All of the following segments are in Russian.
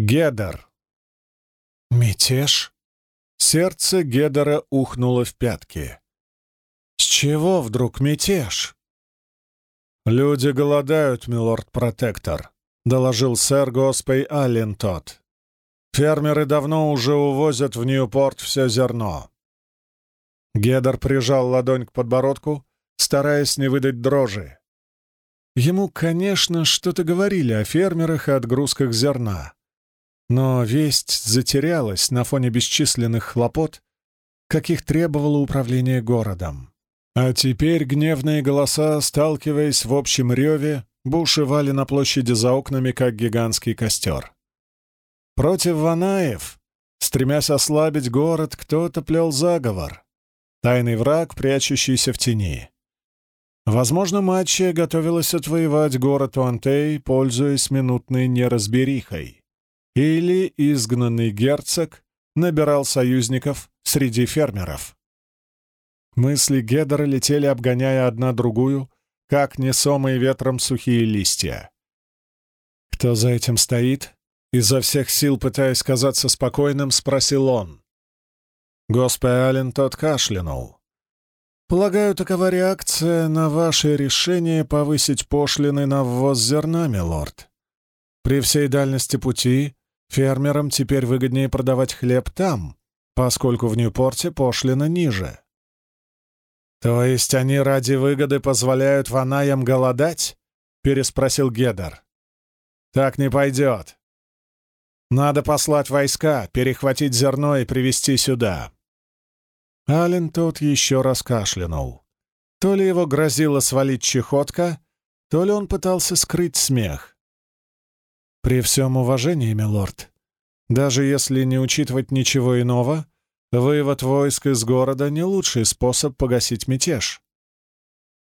Гедер. Мятеж? Сердце Гедера ухнуло в пятки. С чего вдруг мятеж? «Люди голодают, милорд-протектор», — доложил сэр Госпей Аллен тот. «Фермеры давно уже увозят в Ньюпорт все зерно». Гедер прижал ладонь к подбородку, стараясь не выдать дрожи. Ему, конечно, что-то говорили о фермерах и отгрузках зерна. Но весть затерялась на фоне бесчисленных хлопот, каких требовало управление городом. А теперь гневные голоса, сталкиваясь в общем реве, бушевали на площади за окнами, как гигантский костер. Против Ванаев, стремясь ослабить город, кто-то плел заговор. Тайный враг, прячущийся в тени. Возможно, Матчия готовилась отвоевать город Уантей, пользуясь минутной неразберихой. Или изгнанный герцог набирал союзников среди фермеров. Мысли Гедера летели, обгоняя одна другую, как несомые ветром сухие листья. Кто за этим стоит? Изо всех сил пытаясь казаться спокойным, спросил он. Госпе Аллен тот кашлянул. «Полагаю, такова реакция на ваше решение повысить пошлины на ввоз зерна, милорд. При всей дальности пути Фермерам теперь выгоднее продавать хлеб там, поскольку в Ньюпорте пошлина ниже. «То есть они ради выгоды позволяют ванаям голодать?» — переспросил Гедер. «Так не пойдет. Надо послать войска, перехватить зерно и привезти сюда». Ален тот еще раз кашлянул. То ли его грозило свалить чехотка, то ли он пытался скрыть смех. При всем уважении, милорд, даже если не учитывать ничего иного, вывод войск из города — не лучший способ погасить мятеж.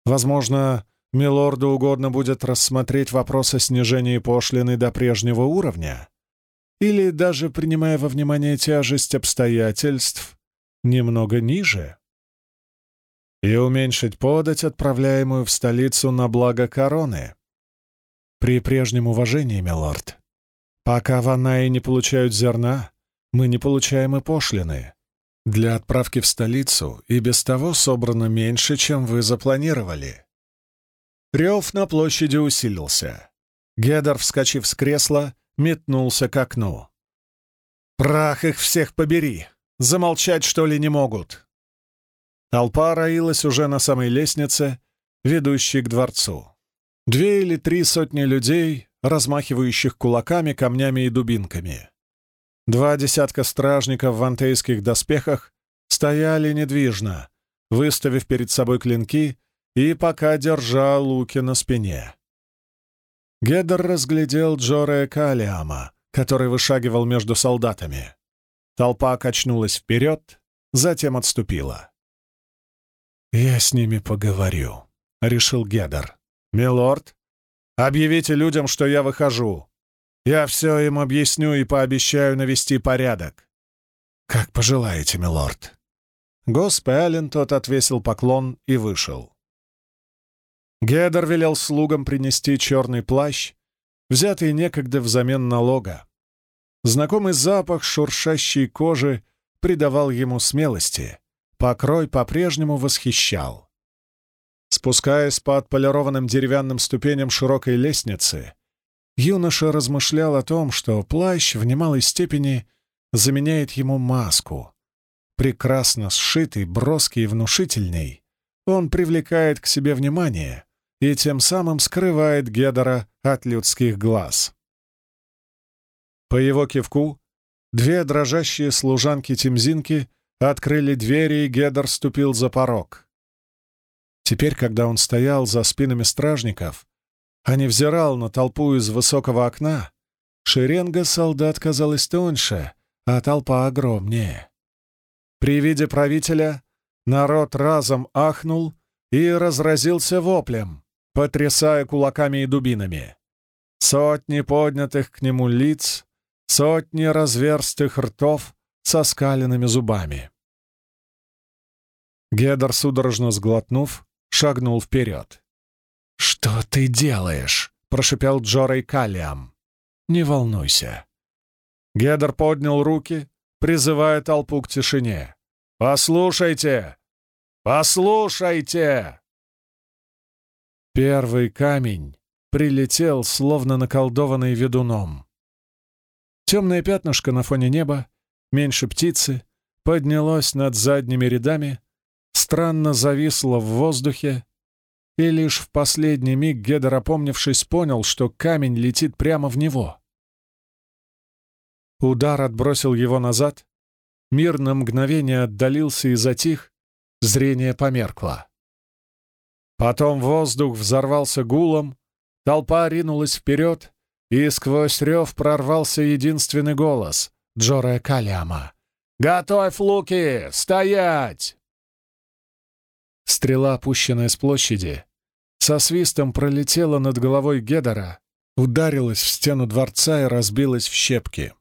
Возможно, милорду угодно будет рассмотреть вопрос о снижении пошлины до прежнего уровня, или даже принимая во внимание тяжесть обстоятельств, немного ниже, и уменьшить подать, отправляемую в столицу на благо короны. При прежнем уважении, милорд. Пока ваннаи не получают зерна, мы не получаем и пошлины. Для отправки в столицу и без того собрано меньше, чем вы запланировали. Рев на площади усилился. Гедер, вскочив с кресла, метнулся к окну. «Прах их всех побери! Замолчать, что ли, не могут?» Толпа роилась уже на самой лестнице, ведущей к дворцу. Две или три сотни людей, размахивающих кулаками, камнями и дубинками. Два десятка стражников в антейских доспехах стояли недвижно, выставив перед собой клинки и пока держа луки на спине. Гедер разглядел Джоре Калиама, который вышагивал между солдатами. Толпа качнулась вперед, затем отступила. «Я с ними поговорю», — решил Гедер. «Милорд, объявите людям, что я выхожу. Я все им объясню и пообещаю навести порядок». «Как пожелаете, милорд». Госп Аллен тот отвесил поклон и вышел. Гедер велел слугам принести черный плащ, взятый некогда взамен налога. Знакомый запах шуршащей кожи придавал ему смелости, покрой по-прежнему восхищал. Спускаясь по отполированным деревянным ступеням широкой лестницы, юноша размышлял о том, что плащ в немалой степени заменяет ему маску. Прекрасно сшитый, броский и внушительный, он привлекает к себе внимание и тем самым скрывает Гедора от людских глаз. По его кивку две дрожащие служанки-темзинки открыли двери, и Гедор ступил за порог — Теперь, когда он стоял за спинами стражников, а не взирал на толпу из высокого окна, шеренга солдат казалась тоньше, а толпа огромнее. При виде правителя народ разом ахнул и разразился воплем, потрясая кулаками и дубинами. Сотни поднятых к нему лиц, сотни разверстых ртов со скаленными зубами. Гедор, судорожно сглотнув, шагнул вперед. «Что ты делаешь?» — прошипел Джорей Калиам. «Не волнуйся. Гедер поднял руки, призывая толпу к тишине. «Послушайте! Послушайте!» Первый камень прилетел, словно наколдованный ведуном. Темное пятнышко на фоне неба, меньше птицы, поднялось над задними рядами, странно зависло в воздухе, и лишь в последний миг Гедер, опомнившись, понял, что камень летит прямо в него. Удар отбросил его назад, мир на мгновение отдалился и затих, зрение померкло. Потом воздух взорвался гулом, толпа ринулась вперед, и сквозь рев прорвался единственный голос — Джоре Калиама. «Готовь луки! Стоять!» Стрела, опущенная с площади, со свистом пролетела над головой Гедора, ударилась в стену дворца и разбилась в щепки.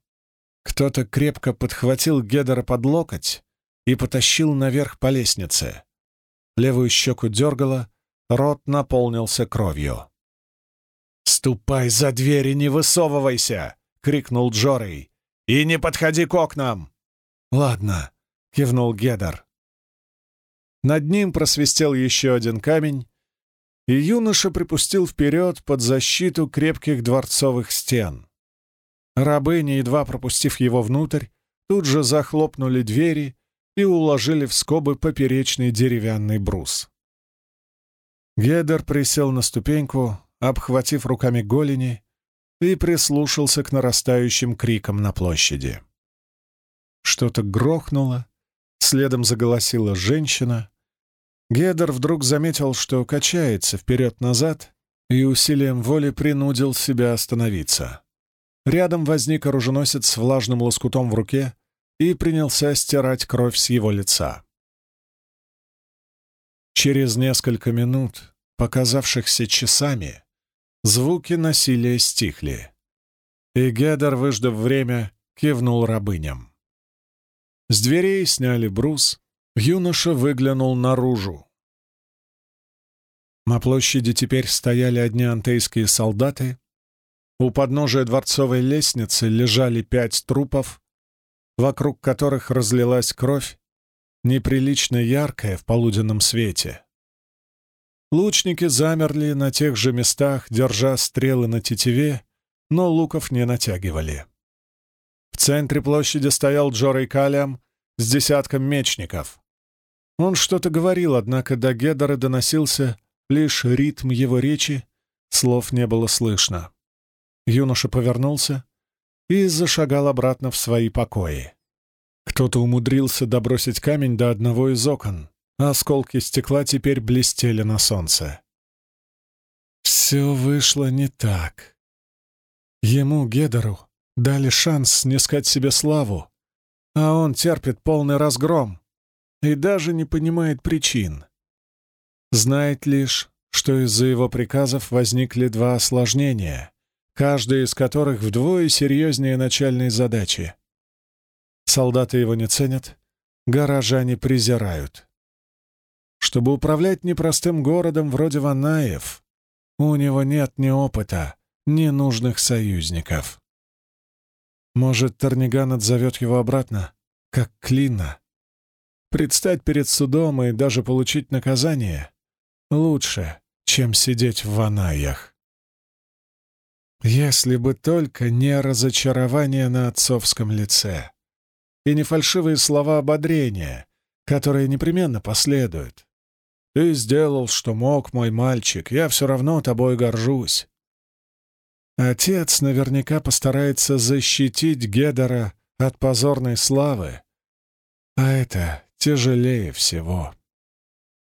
Кто-то крепко подхватил Гедора под локоть и потащил наверх по лестнице. Левую щеку дергало, Рот наполнился кровью. «Ступай за дверь и не высовывайся!» — крикнул Джорей. «И не подходи к окнам!» «Ладно», — кивнул Гедер. Над ним просвистел еще один камень, и юноша припустил вперед под защиту крепких дворцовых стен. Рабыни, едва пропустив его внутрь, тут же захлопнули двери и уложили в скобы поперечный деревянный брус. Гедер присел на ступеньку, обхватив руками голени, и прислушался к нарастающим крикам на площади. Что-то грохнуло, следом заголосила женщина. Гедер вдруг заметил, что качается вперед-назад, и усилием воли принудил себя остановиться. Рядом возник оруженосец с влажным лоскутом в руке и принялся стирать кровь с его лица. Через несколько минут, показавшихся часами, звуки насилия стихли. И Гедер, выждав время, кивнул рабыням. С дверей сняли брус, юноша выглянул наружу. На площади теперь стояли одни антейские солдаты. У подножия дворцовой лестницы лежали пять трупов, вокруг которых разлилась кровь, неприлично яркая в полуденном свете. Лучники замерли на тех же местах, держа стрелы на тетиве, но луков не натягивали. В центре площади стоял Джорей Калиам с десятком мечников. Он что-то говорил, однако до Гедора доносился лишь ритм его речи, слов не было слышно. Юноша повернулся и зашагал обратно в свои покои. Кто-то умудрился добросить камень до одного из окон, а осколки стекла теперь блестели на солнце. Все вышло не так. Ему, Гедору, дали шанс снискать себе славу, а он терпит полный разгром и даже не понимает причин. Знает лишь, что из-за его приказов возникли два осложнения, каждое из которых вдвое серьезнее начальной задачи. Солдаты его не ценят, горожане презирают. Чтобы управлять непростым городом вроде Ванаев, у него нет ни опыта, ни нужных союзников. Может, Тарниган отзовет его обратно, как Клина. Предстать перед судом и даже получить наказание лучше, чем сидеть в Ванаях. Если бы только не разочарование на отцовском лице и не фальшивые слова ободрения, которые непременно последуют. «Ты сделал, что мог, мой мальчик, я все равно тобой горжусь». Отец наверняка постарается защитить Гедора от позорной славы, а это тяжелее всего.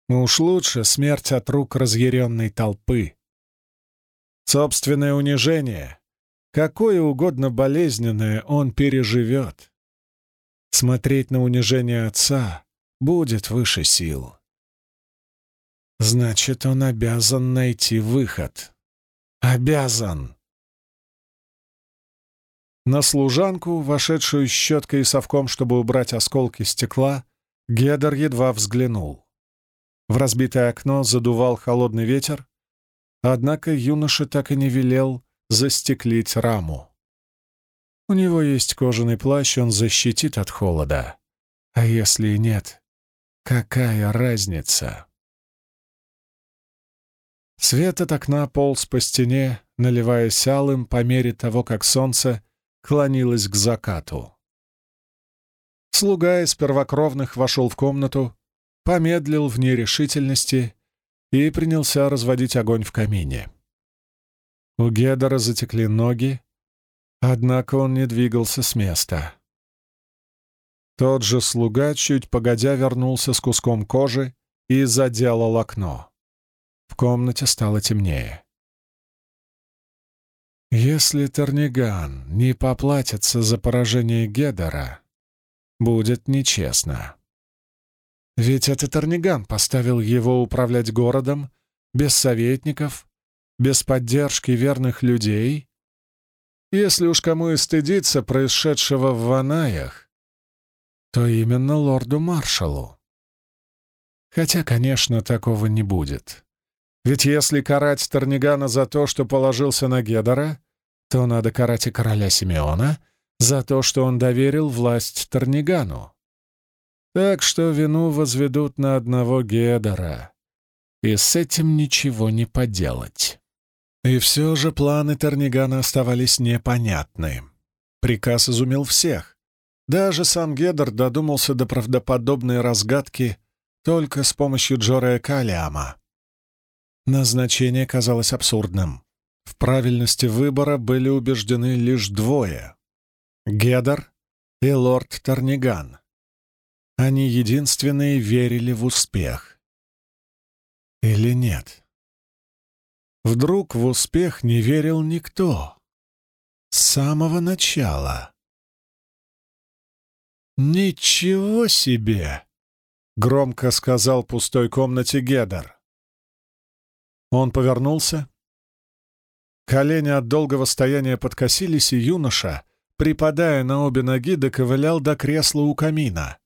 Уж лучше смерть от рук разъяренной толпы. Собственное унижение, какое угодно болезненное, он переживет. Смотреть на унижение отца будет выше сил. Значит, он обязан найти выход. Обязан! На служанку, вошедшую щеткой и совком, чтобы убрать осколки стекла, Гедер едва взглянул. В разбитое окно задувал холодный ветер, однако юноша так и не велел застеклить раму. У него есть кожаный плащ, он защитит от холода. А если и нет, какая разница? Свет от окна полз по стене, наливаясь алым по мере того, как солнце клонилось к закату. Слуга из первокровных вошел в комнату, помедлил в нерешительности и принялся разводить огонь в камине. У Гедора затекли ноги, однако он не двигался с места. Тот же слуга чуть погодя вернулся с куском кожи и заделал окно. В комнате стало темнее. Если Терниган не поплатится за поражение Гедора, будет нечестно. Ведь это Терниган поставил его управлять городом без советников, без поддержки верных людей. Если уж кому и стыдиться происшедшего в Ванаях, то именно лорду-маршалу. Хотя, конечно, такого не будет. Ведь если карать Тернигана за то, что положился на Гедора, то надо карать и короля Симеона за то, что он доверил власть Тернигану. Так что вину возведут на одного Гедора, и с этим ничего не поделать. И все же планы Тернигана оставались непонятны. Приказ изумил всех. Даже сам Гедор додумался до правдоподобной разгадки только с помощью Джорея Калиама. Назначение казалось абсурдным. В правильности выбора были убеждены лишь двое — Гедор и лорд Терниган. Они единственные верили в успех. Или нет? Вдруг в успех не верил никто. С самого начала. «Ничего себе!» — громко сказал пустой комнате Гедер. Он повернулся. Колени от долгого стояния подкосились, и юноша, припадая на обе ноги, доковылял до кресла у камина.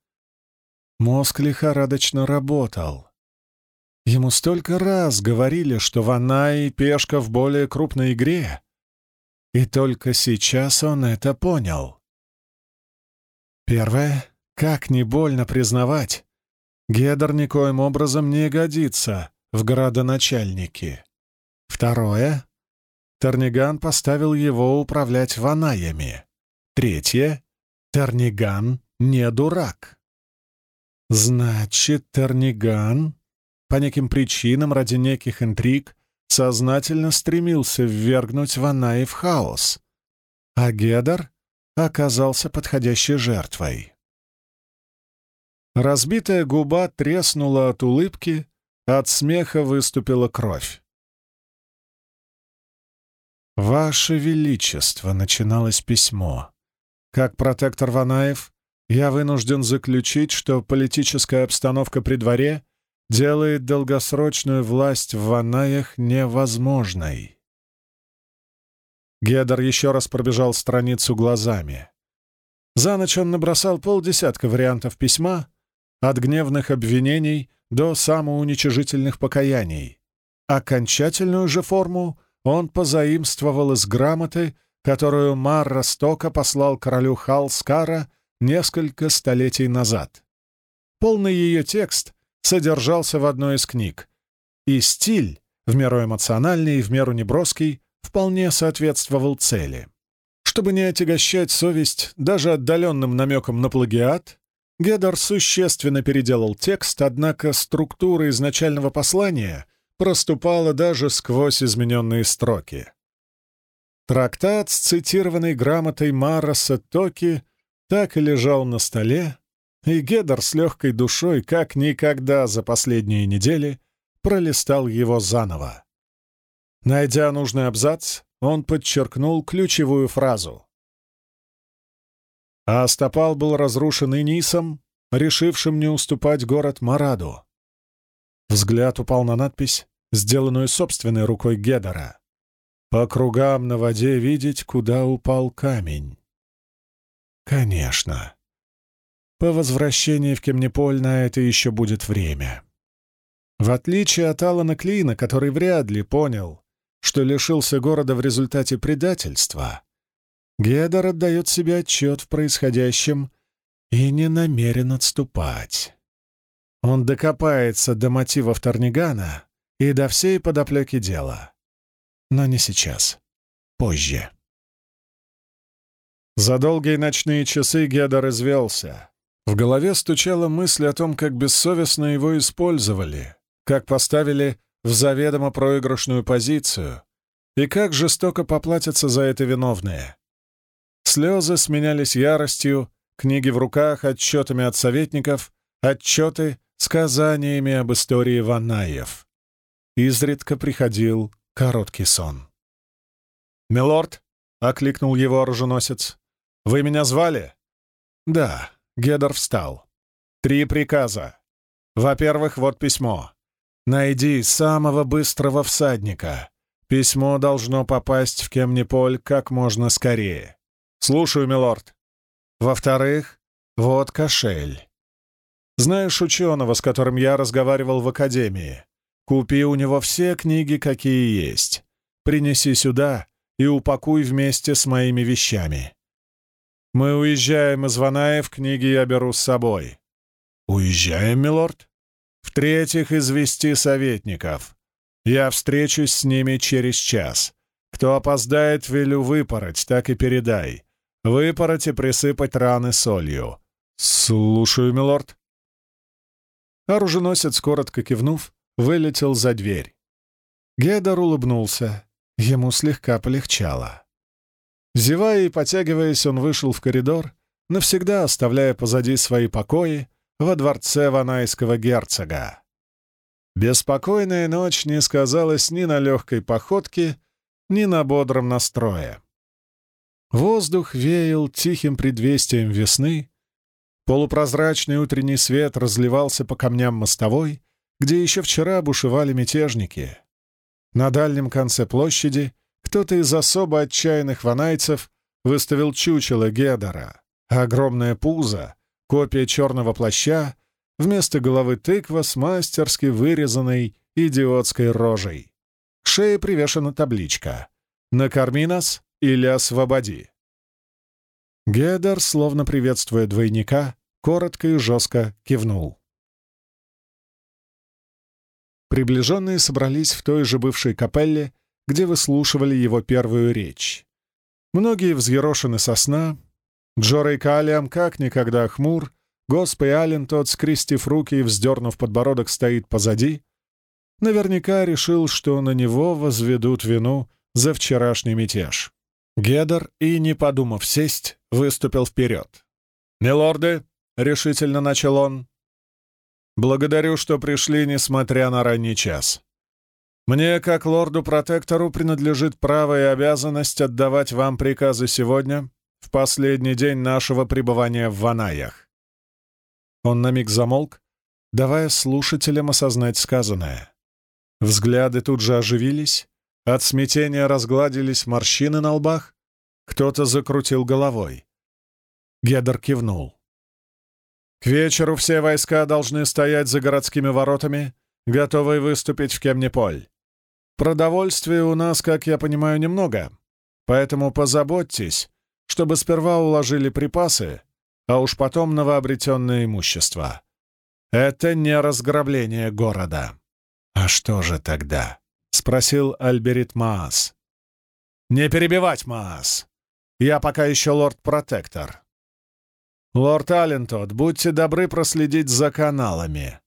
Мозг лихорадочно работал. Ему столько раз говорили, что Ванай — пешка в более крупной игре. И только сейчас он это понял. Первое, как не больно признавать, Гедер никоим образом не годится в градоначальники. Второе, Терниган поставил его управлять ванаями. Третье, Терниган не дурак. Значит, Терниган по неким причинам, ради неких интриг, сознательно стремился ввергнуть Ванаи в хаос, а Гедер оказался подходящей жертвой. Разбитая губа треснула от улыбки, от смеха выступила кровь. «Ваше Величество!» — начиналось письмо. Как протектор Ванаев я вынужден заключить, что политическая обстановка при дворе делает долгосрочную власть в Ванаях невозможной. Гедер еще раз пробежал страницу глазами. За ночь он набросал полдесятка вариантов письма, от гневных обвинений до самоуничижительных покаяний. Окончательную же форму он позаимствовал из грамоты, которую Мар Ростока послал королю Халскара несколько столетий назад. Полный ее текст содержался в одной из книг, и стиль, в меру эмоциональный и в меру неброский, вполне соответствовал цели. Чтобы не отягощать совесть даже отдаленным намеком на плагиат, Гедер существенно переделал текст, однако структура изначального послания проступала даже сквозь измененные строки. Трактат с цитированной грамотой Марроса Токи так и лежал на столе, и Гедер с легкой душой, как никогда за последние недели, пролистал его заново. Найдя нужный абзац, он подчеркнул ключевую фразу. А Астапал был разрушен Инисом, решившим не уступать город Мараду. Взгляд упал на надпись, сделанную собственной рукой Гедера. «По кругам на воде видеть, куда упал камень». Конечно. По возвращении в Кемнеполь на это еще будет время. В отличие от Алана Клина, который вряд ли понял, что лишился города в результате предательства, Гедор отдает себе отчет в происходящем и не намерен отступать. Он докопается до мотивов Торнигана и до всей подоплеки дела. Но не сейчас. Позже. За долгие ночные часы Гедор извелся. В голове стучала мысль о том, как бессовестно его использовали, как поставили в заведомо проигрышную позицию и как жестоко поплатятся за это виновные. Слезы сменялись яростью, книги в руках, отчетами от советников, отчеты сказаниями об истории Ванаев. Изредка приходил короткий сон. «Милорд!» — окликнул его оруженосец. «Вы меня звали?» «Да», — Гедор встал. «Три приказа. Во-первых, вот письмо. Найди самого быстрого всадника. Письмо должно попасть в Кемниполь как можно скорее. Слушаю, милорд. Во-вторых, вот кошель. Знаешь ученого, с которым я разговаривал в академии? Купи у него все книги, какие есть. Принеси сюда и упакуй вместе с моими вещами. Мы уезжаем из Ванаев, книги я беру с собой. Уезжаем, милорд? В-третьих, извести советников. Я встречусь с ними через час. Кто опоздает, велю выпороть, так и передай. Выпороть и присыпать раны солью. Слушаю, милорд. Оруженосец, коротко кивнув, вылетел за дверь. Гедор улыбнулся. Ему слегка полегчало. Зевая и потягиваясь, он вышел в коридор, навсегда оставляя позади свои покои во дворце ванайского герцога. Беспокойная ночь не сказалась ни на легкой походке, ни на бодром настрое. Воздух веял тихим предвестием весны, полупрозрачный утренний свет разливался по камням мостовой, где еще вчера бушевали мятежники. На дальнем конце площади кто-то из особо отчаянных ванайцев выставил чучело Гедора, огромное пузо, копия черного плаща, вместо головы тыква с мастерски вырезанной идиотской рожей. К шее привешена табличка «Накорми нас или освободи». Гедер, словно приветствуя двойника, коротко и жестко кивнул. Приближенные собрались в той же бывшей капелле, где выслушивали его первую речь. Многие взъерошены со сна. Джорей Калиам как никогда хмур, Госп и Аллен тот, скрестив руки и вздернув подбородок, стоит позади. Наверняка решил, что на него возведут вину за вчерашний мятеж. Гедер, и не подумав сесть, выступил вперед. «Милорды!» — решительно начал он. «Благодарю, что пришли, несмотря на ранний час. Мне, как лорду-протектору, принадлежит право и обязанность отдавать вам приказы сегодня, в последний день нашего пребывания в Ванаях. Он на миг замолк, давая слушателям осознать сказанное. Взгляды тут же оживились, от смятения разгладились морщины на лбах, кто-то закрутил головой. Гедер кивнул. «К вечеру все войска должны стоять за городскими воротами, готовые выступить в Кемниполь. Продовольствия у нас, как я понимаю, немного, поэтому позаботьтесь, чтобы сперва уложили припасы, а уж потом новообретенное имущество. Это не разграбление города. «А что же тогда?» — спросил Альберит Маас. «Не перебивать, Маас! Я пока еще лорд-протектор». «Лорд Аллентот, будьте добры проследить за каналами.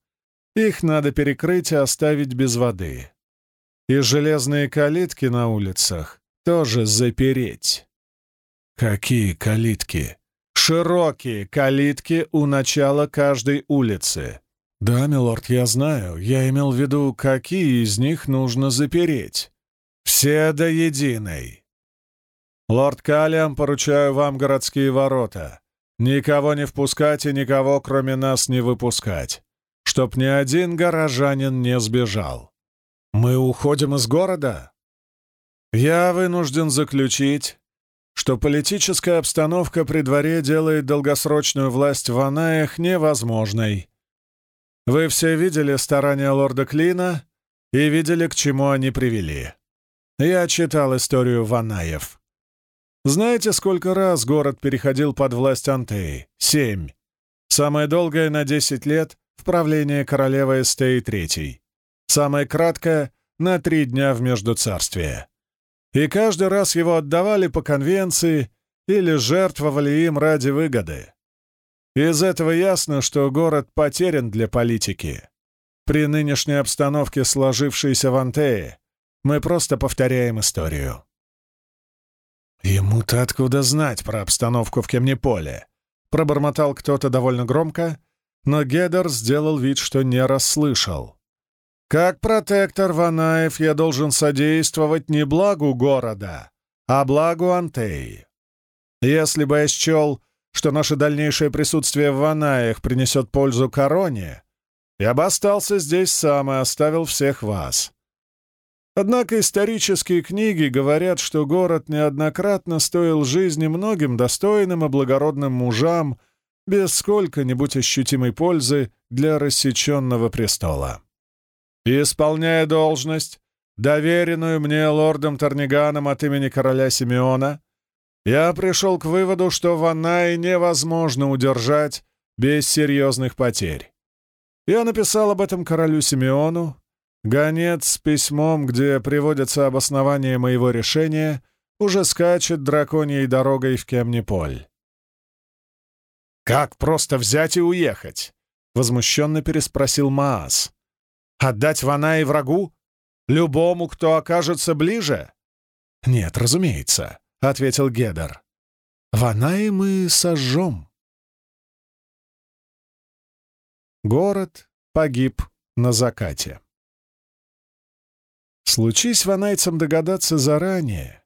Их надо перекрыть и оставить без воды. И железные калитки на улицах тоже запереть. Какие калитки? Широкие калитки у начала каждой улицы. Да, милорд, я знаю. Я имел в виду, какие из них нужно запереть. Все до единой. Лорд Калиам, поручаю вам городские ворота. Никого не впускать и никого, кроме нас, не выпускать. Чтоб ни один горожанин не сбежал. «Мы уходим из города?» «Я вынужден заключить, что политическая обстановка при дворе делает долгосрочную власть в Анаях невозможной. Вы все видели старания лорда Клина и видели, к чему они привели. Я читал историю Ванаев. Знаете, сколько раз город переходил под власть Антеи? Семь. Самое долгое на десять лет в правлении королевы Эстеи Третьей. Самое краткое — на три дня в Междуцарствие. И каждый раз его отдавали по конвенции или жертвовали им ради выгоды. Из этого ясно, что город потерян для политики. При нынешней обстановке, сложившейся в Антее, мы просто повторяем историю. «Ему-то откуда знать про обстановку в Кемнеполе?» Пробормотал кто-то довольно громко, но Гедер сделал вид, что не расслышал. «Как протектор Ванаев я должен содействовать не благу города, а благу Антеи. Если бы я счел, что наше дальнейшее присутствие в Ванаях принесет пользу короне, я бы остался здесь сам и оставил всех вас. Однако исторические книги говорят, что город неоднократно стоил жизни многим достойным и благородным мужам без сколько-нибудь ощутимой пользы для рассеченного престола. И, исполняя должность, доверенную мне лордом Тарниганом от имени короля Симеона, я пришел к выводу, что Ванай невозможно удержать без серьезных потерь. Я написал об этом королю Симеону, Гонец с письмом, где приводятся обоснования моего решения, уже скачет драконьей дорогой в Кемниполь. «Как просто взять и уехать?» — возмущенно переспросил Маас. «Отдать Вана и врагу? Любому, кто окажется ближе?» «Нет, разумеется», — ответил Гедер. «Вана и мы сожжем». Город погиб на закате. Случись ванайцам догадаться заранее,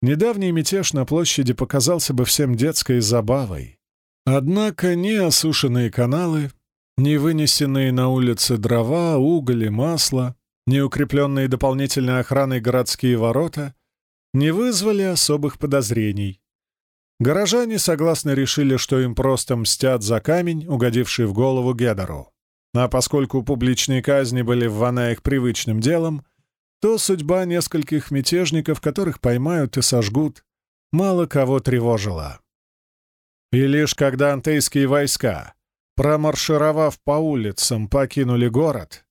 недавний мятеж на площади показался бы всем детской забавой. Однако ни осушенные каналы, ни вынесенные на улицы дрова, уголь и масло, ни укрепленные дополнительной охраной городские ворота не вызвали особых подозрений. Горожане согласно решили, что им просто мстят за камень, угодивший в голову Гедору. А поскольку публичные казни были в Ванаях привычным делом, то судьба нескольких мятежников, которых поймают и сожгут, мало кого тревожила. И лишь когда антейские войска, промаршировав по улицам, покинули город,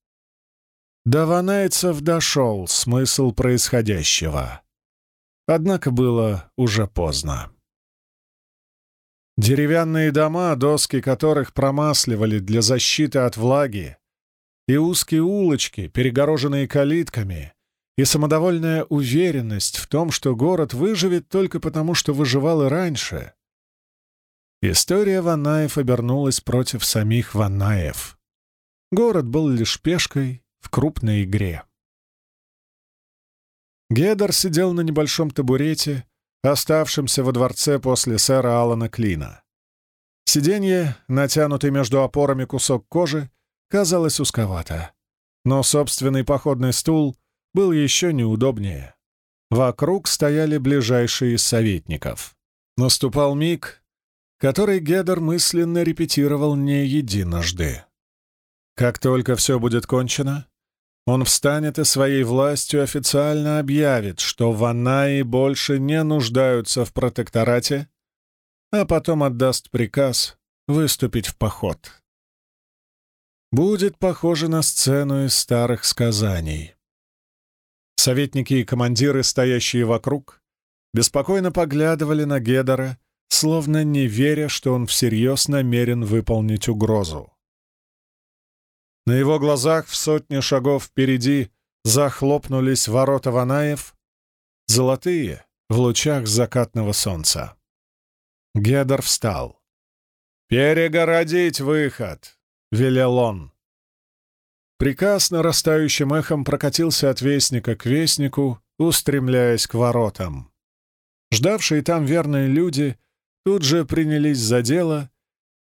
до ванайцев дошел смысл происходящего. Однако было уже поздно. Деревянные дома, доски которых промасливали для защиты от влаги, и узкие улочки, перегороженные калитками, и самодовольная уверенность в том, что город выживет только потому, что выживал и раньше. История Ванаев обернулась против самих Ванаев. Город был лишь пешкой в крупной игре. Гедер сидел на небольшом табурете, оставшемся во дворце после сэра Алана Клина. Сиденье, натянутый между опорами кусок кожи, казалось узковато, но собственный походный стул был еще неудобнее. Вокруг стояли ближайшие советников. Наступал миг, который Гедер мысленно репетировал не единожды. Как только все будет кончено, он встанет и своей властью официально объявит, что Ванаи больше не нуждаются в протекторате, а потом отдаст приказ выступить в поход. Будет похоже на сцену из старых сказаний. Советники и командиры, стоящие вокруг, беспокойно поглядывали на Гедора, словно не веря, что он всерьез намерен выполнить угрозу. На его глазах в сотне шагов впереди захлопнулись ворота Ванаев, золотые, в лучах закатного солнца. Гедор встал. «Перегородить выход!» — велел он. Приказ нарастающим эхом прокатился от вестника к вестнику, устремляясь к воротам. Ждавшие там верные люди тут же принялись за дело,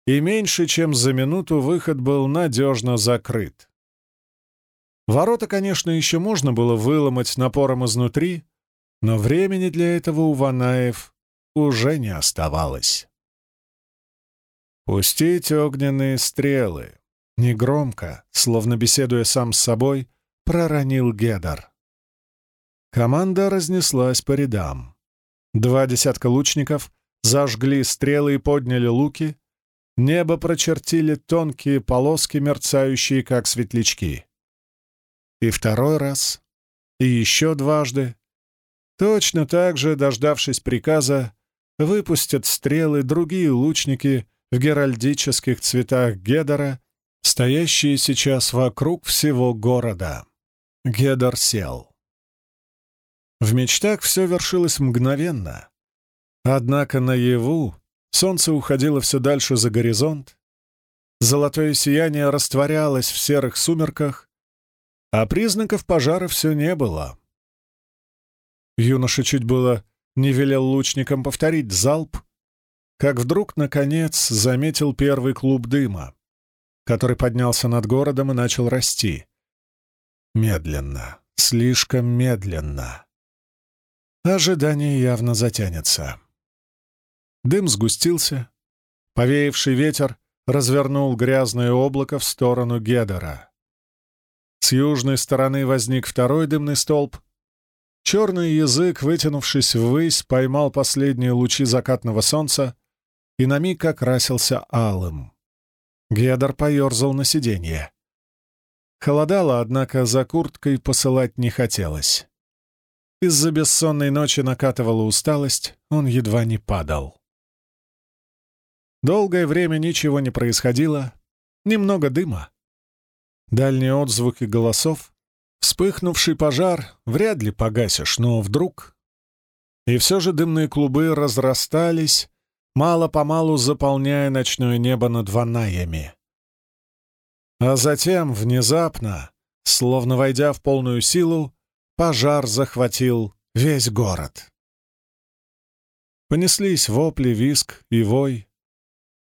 и меньше чем за минуту выход был надежно закрыт. Ворота, конечно, еще можно было выломать напором изнутри, но времени для этого у Ванаев уже не оставалось. «Пустить огненные стрелы», Негромко, словно беседуя сам с собой, проронил Гедар. Команда разнеслась по рядам. Два десятка лучников зажгли стрелы и подняли луки. Небо прочертили тонкие полоски, мерцающие, как светлячки. И второй раз, и еще дважды. Точно так же, дождавшись приказа, выпустят стрелы другие лучники в геральдических цветах Гедора, стоящие сейчас вокруг всего города. Гедор сел. В мечтах все вершилось мгновенно. Однако наяву солнце уходило все дальше за горизонт, золотое сияние растворялось в серых сумерках, а признаков пожара все не было. Юноша чуть было не велел лучникам повторить залп, как вдруг, наконец, заметил первый клуб дыма, который поднялся над городом и начал расти. Медленно, слишком медленно. Ожидание явно затянется. Дым сгустился. Повеявший ветер развернул грязное облако в сторону Гедора. С южной стороны возник второй дымный столб. Черный язык, вытянувшись ввысь, поймал последние лучи закатного солнца и на миг окрасился алым. Гедор поерзал на сиденье. Холодало, однако за курткой посылать не хотелось. Из-за бессонной ночи накатывала усталость, он едва не падал. Долгое время ничего не происходило, немного дыма. Дальние отзвуки голосов, вспыхнувший пожар вряд ли погасишь, но вдруг... И все же дымные клубы разрастались, мало-помалу заполняя ночное небо над Ванаями. А затем, внезапно, словно войдя в полную силу, пожар захватил весь город. Понеслись вопли, виск и вой.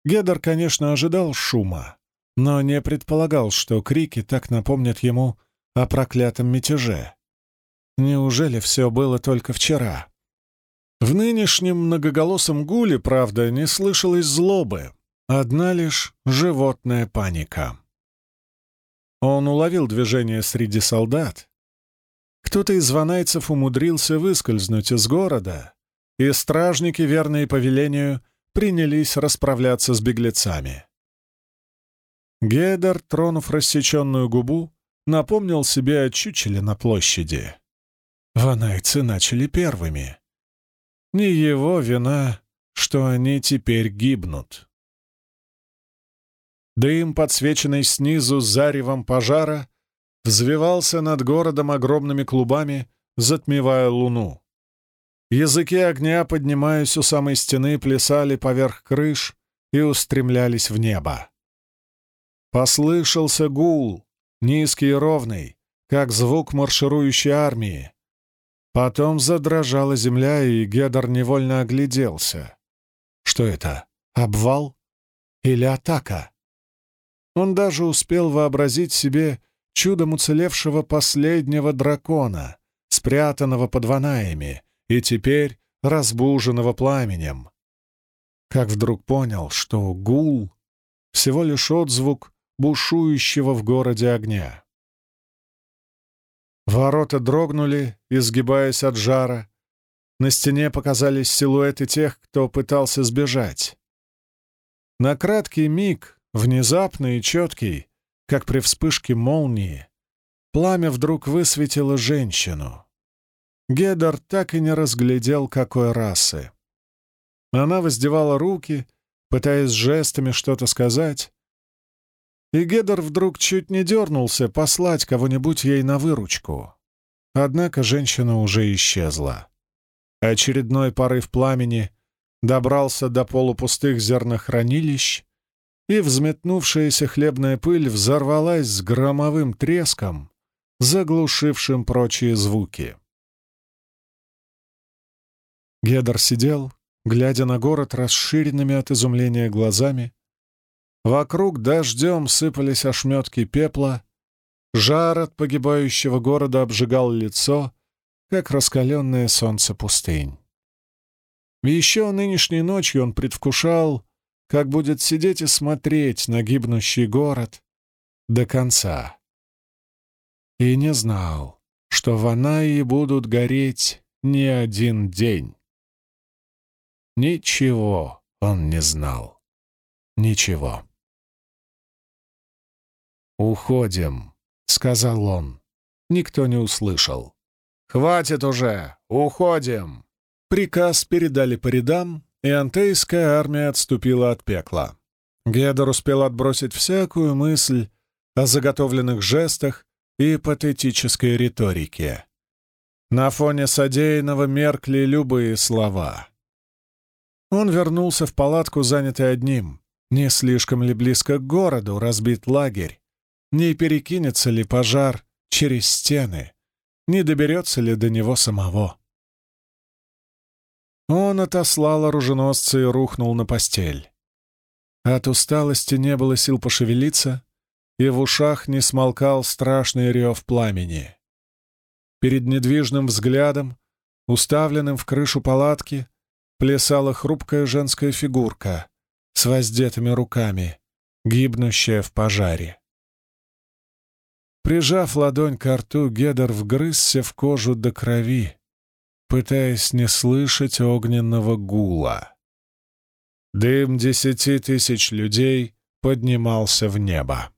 Гедер, конечно, ожидал шума, но не предполагал, что крики так напомнят ему о проклятом мятеже. Неужели все было только вчера? В нынешнем многоголосом гуле, правда, не слышалось злобы, одна лишь животная паника. Он уловил движение среди солдат. Кто-то из ванайцев умудрился выскользнуть из города, и стражники, верные повелению, принялись расправляться с беглецами. Гедер, тронув рассеченную губу, напомнил себе о чучеле на площади. Ванайцы начали первыми. Не его вина, что они теперь гибнут. Дым, подсвеченный снизу заревом пожара, взвивался над городом огромными клубами, затмевая луну. Языки огня, поднимаясь у самой стены, плясали поверх крыш и устремлялись в небо. Послышался гул, низкий и ровный, как звук марширующей армии. Потом задрожала земля, и Гедор невольно огляделся. Что это? Обвал? Или атака? Он даже успел вообразить себе чудом уцелевшего последнего дракона, спрятанного под ванаями, и теперь разбуженного пламенем. Как вдруг понял, что гул — всего лишь отзвук бушующего в городе огня. Ворота дрогнули, изгибаясь от жара. На стене показались силуэты тех, кто пытался сбежать. На краткий миг, внезапный и четкий, как при вспышке молнии, пламя вдруг высветило женщину. Гедор так и не разглядел, какой расы. Она воздевала руки, пытаясь жестами что-то сказать, и Гедор вдруг чуть не дернулся послать кого-нибудь ей на выручку. Однако женщина уже исчезла. Очередной порыв пламени добрался до полупустых зернохранилищ, и взметнувшаяся хлебная пыль взорвалась с громовым треском, заглушившим прочие звуки. Гедор сидел, глядя на город расширенными от изумления глазами. Вокруг дождем сыпались ошметки пепла, жар от погибающего города обжигал лицо, как раскаленное солнце пустынь. Еще нынешней ночью он предвкушал, как будет сидеть и смотреть на гибнущий город до конца. И не знал, что в Анаи будут гореть не один день. Ничего он не знал. Ничего. «Уходим», — сказал он. Никто не услышал. «Хватит уже! Уходим!» Приказ передали по рядам, и антейская армия отступила от пекла. Гедор успел отбросить всякую мысль о заготовленных жестах и патетической риторике. На фоне содеянного меркли любые слова. Он вернулся в палатку, занятый одним. Не слишком ли близко к городу разбит лагерь? Не перекинется ли пожар через стены? Не доберется ли до него самого? Он отослал оруженосца и рухнул на постель. От усталости не было сил пошевелиться, и в ушах не смолкал страшный рев пламени. Перед недвижным взглядом, уставленным в крышу палатки, плясала хрупкая женская фигурка с воздетыми руками, гибнущая в пожаре. Прижав ладонь к рту, Гедер вгрызся в кожу до крови, пытаясь не слышать огненного гула. Дым десяти тысяч людей поднимался в небо.